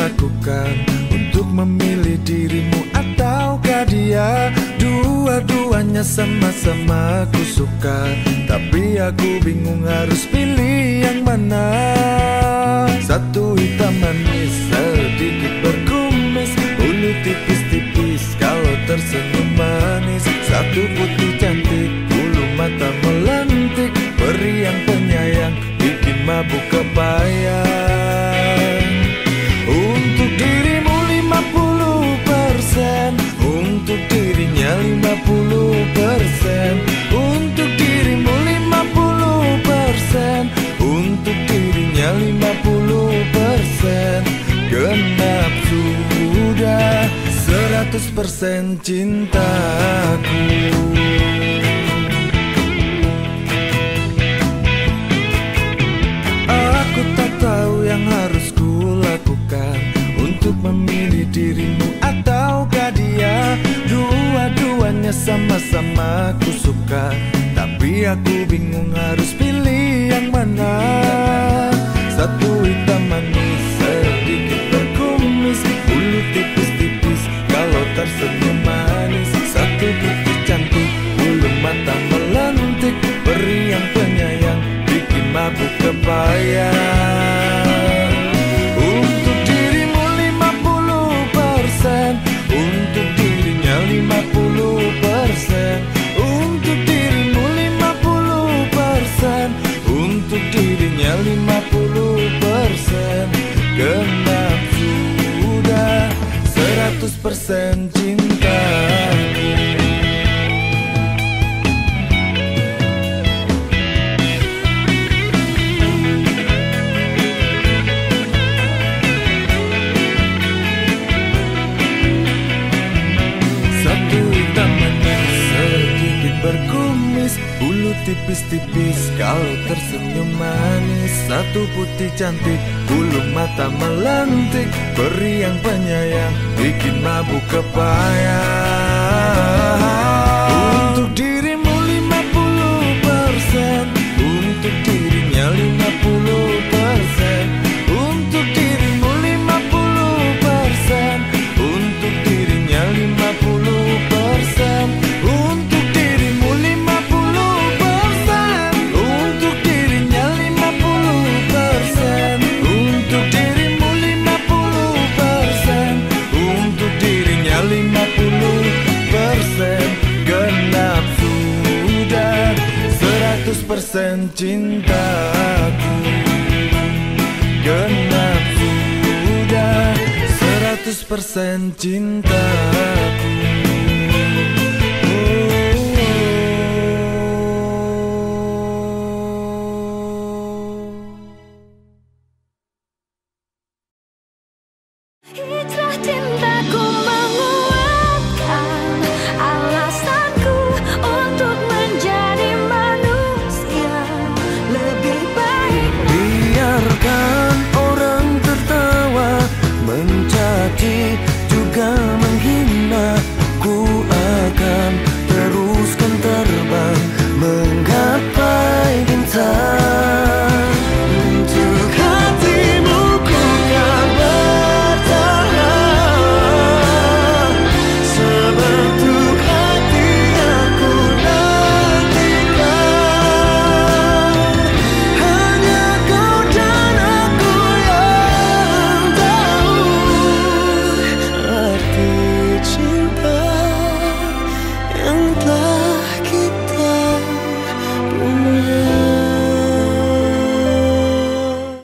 lakukan Untuk memilih dirimu ataukah dia Dua-duanya sama-sama aku suka Tapi aku bingung harus pilih yang mana. Satu itu 100% cintaku. Aku tak tahu yang harus kulakukan Untuk memilih dirimu ataukah dia. Dua-duanya sama-sama ku suka Tapi aku bingung harus pilih yang mana. that's seguro. dos presentes tipis-tipis Kalau tersenyum manis. Satu putih cantik Bulu mata melantik Peri yang penyayang Bikin mabuk kepayang. persen cintaku Genap sudah seratus persen cintaku. Hijrah cinta